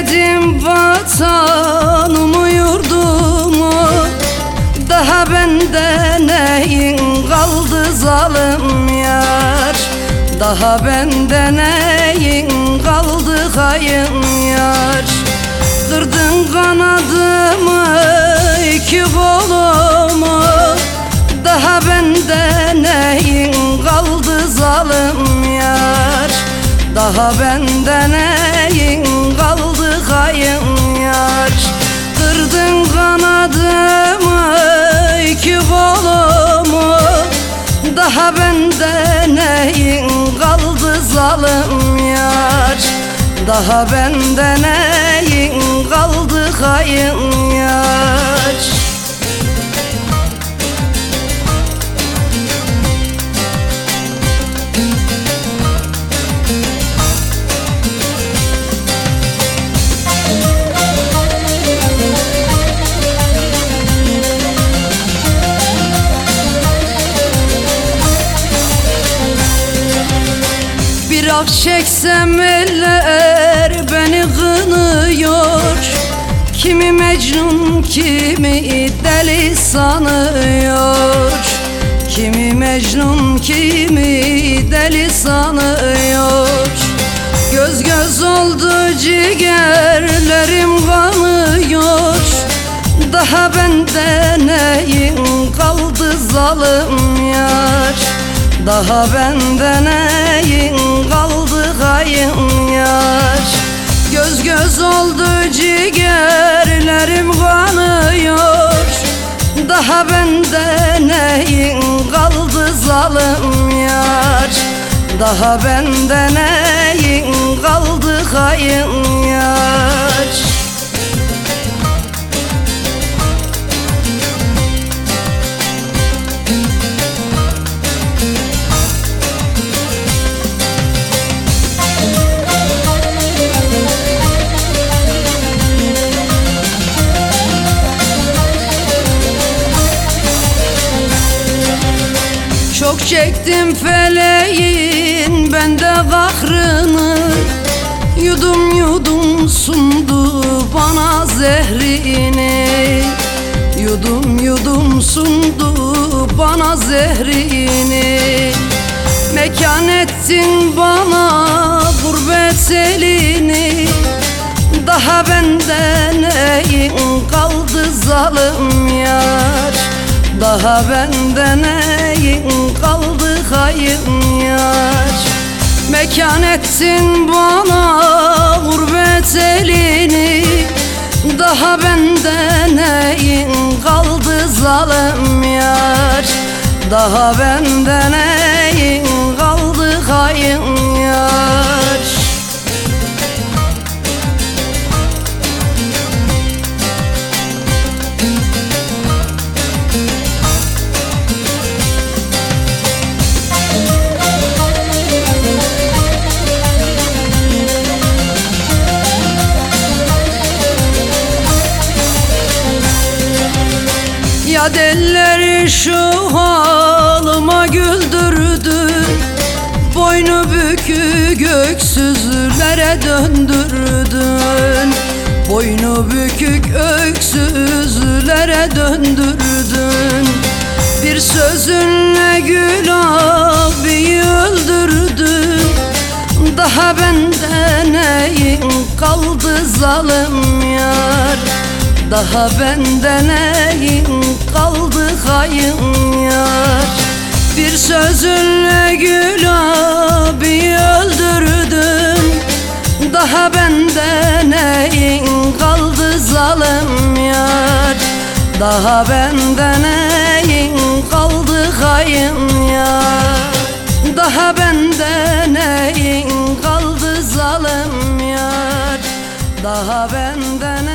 Dedim vatanımı yurdumu Daha bende neyin kaldı zalim yar? Daha bende neyin kaldı kayın yar? Kırdın kanadımı iki kolumu? Daha bende neyin kaldı zalim yar? Daha bende ne Daha bende neyin kaldı zalim yar Daha bende neyin kaldı kayın yar Ah çeksem eller beni kınıyor. Kimi Mecnun kimi deli sanıyor. Kimi Mecnun kimi deli sanıyor. Göz göz oldu ciğerlerim kanıyor. Daha bende neyin kaldı zalim yar Daha bende neyin kaldı kayın yar Göz göz oldu ciğerlerim kanıyor. Daha bende neyin kaldı zalim yar Daha bende neyin kaldı kayın yar Çok çektim feleğin bende kahrını. Yudum yudum sundu bana zehrini. Yudum yudum sundu bana zehrini. Mekan ettin bana gurbet elini Daha benden Daha benden neyin kaldı hayın yar? Mekan ettin bana gurbet elini. Daha benden neyin kaldı zalim yar? Daha benden neyin kaldı hayın Delleri şu halıma güldürdü. Boynu bükük öksüzlere döndürdün. Boynu bükük öksüzlere döndürdün. Bir sözünle Gül abiyi öldürdün Daha bende neyin kaldı zalim yar daha bende neyin kaldı hayın yar? Bir sözünle Gül abi öldürdün Daha bende neyin kaldı zalim yar? Daha bende neyin kaldı hayın yar? Daha bende neyin kaldı zalim yar? Daha bende